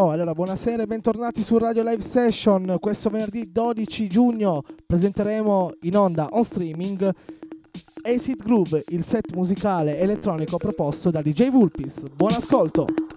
Oh, allora buonasera e bentornati su Radio Live Session. Questo venerdì 12 giugno presenteremo in onda on streaming Acid Groove, il set musicale elettronico proposto da DJ Vulpis. Buon ascolto!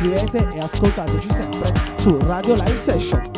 Raccomando scrivete e ascoltateci sempre su Radio Live Session.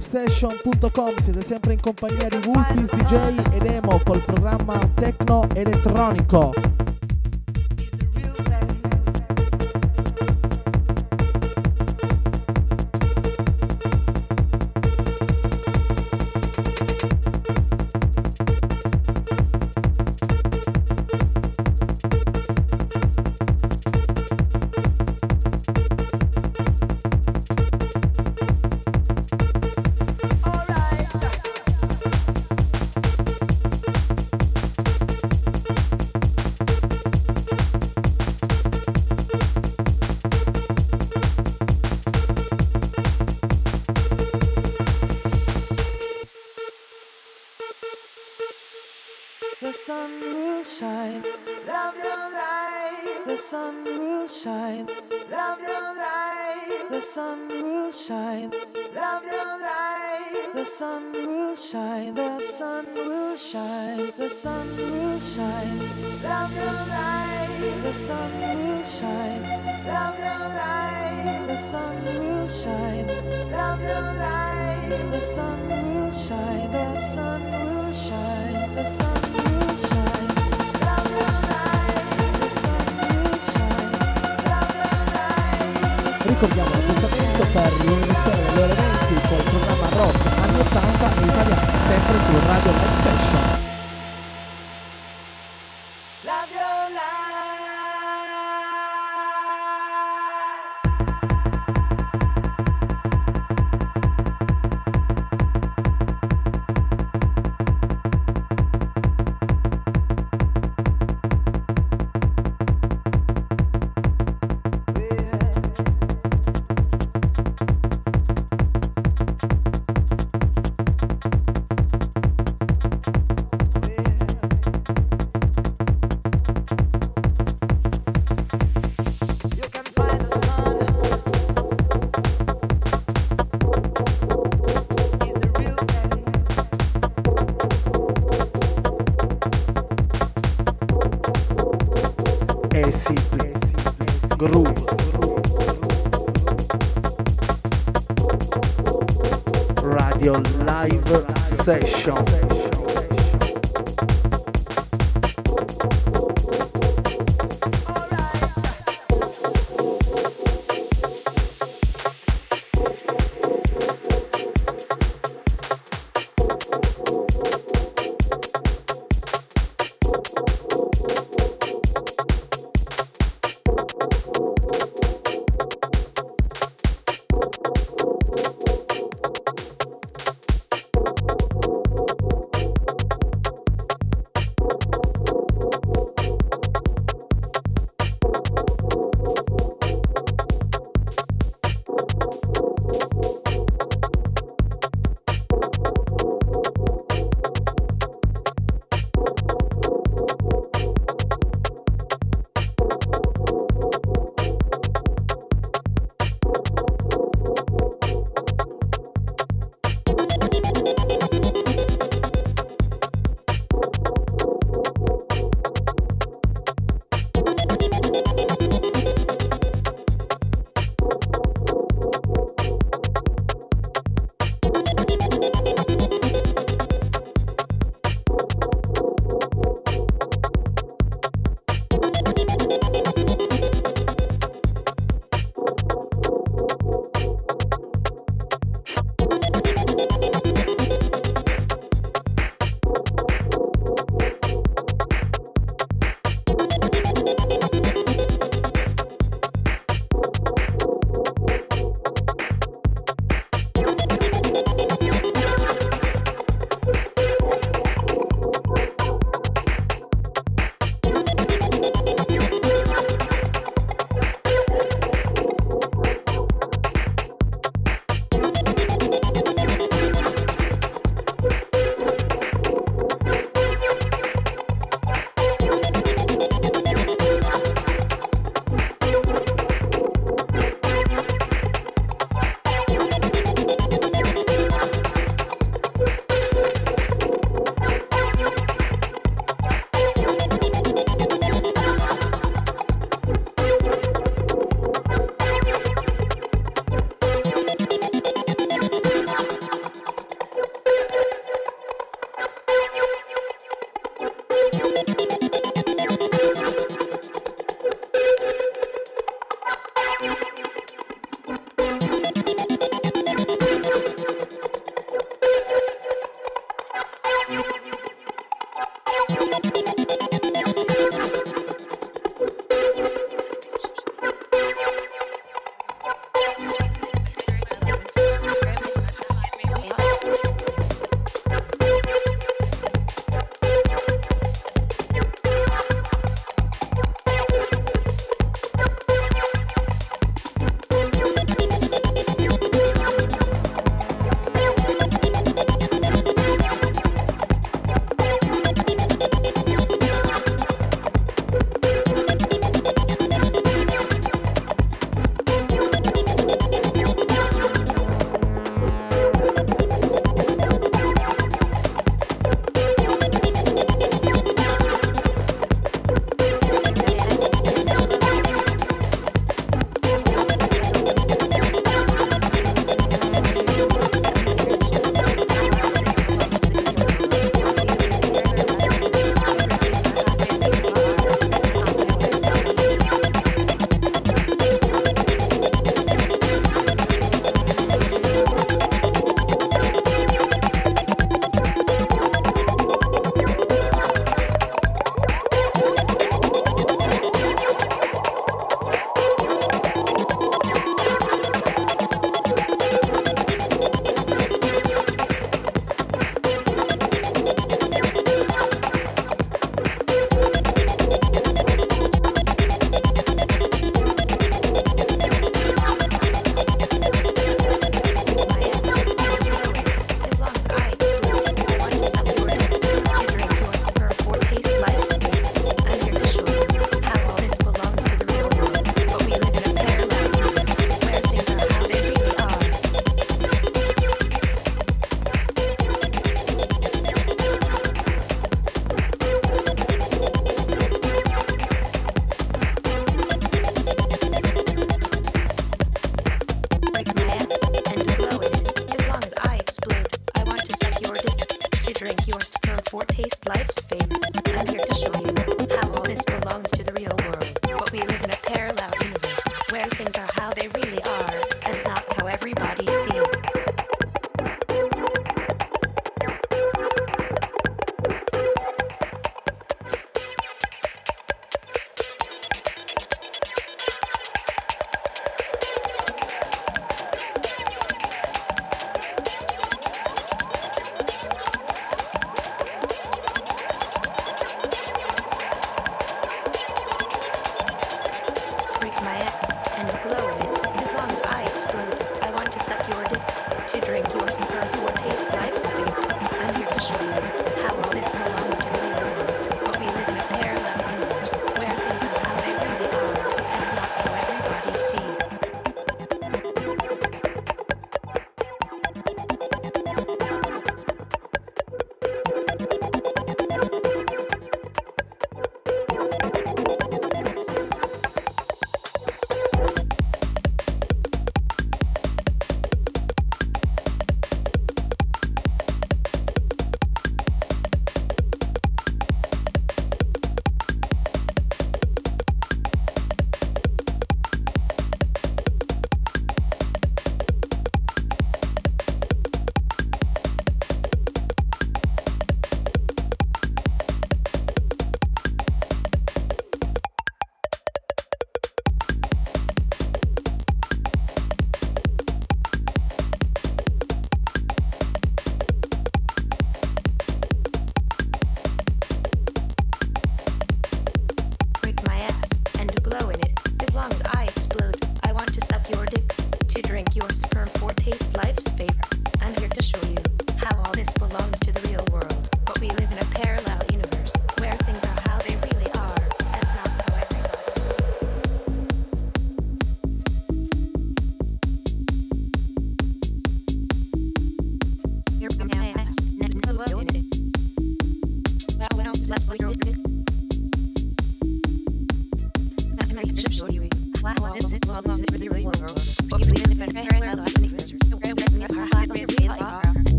radiolivesession.com siete sempre in compagnia di Wolfies DJ ed Emo col programma Tecno Elettronico. Session.